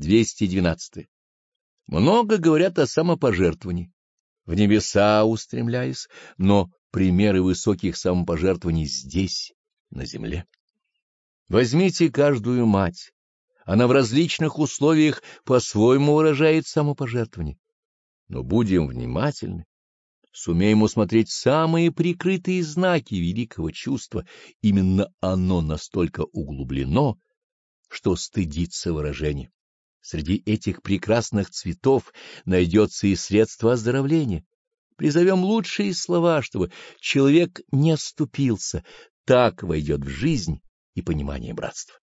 212. Много говорят о самопожертвовании, в небеса устремляясь, но примеры высоких самопожертвований здесь, на земле. Возьмите каждую мать. Она в различных условиях по-своему выражает самопожертвование. Но будем внимательны, сумеем усмотреть самые прикрытые знаки великого чувства. Именно оно настолько углублено, что стыдится выражения. Среди этих прекрасных цветов найдется и средство оздоровления. Призовем лучшие слова, чтобы человек не оступился, так войдет в жизнь и понимание братства.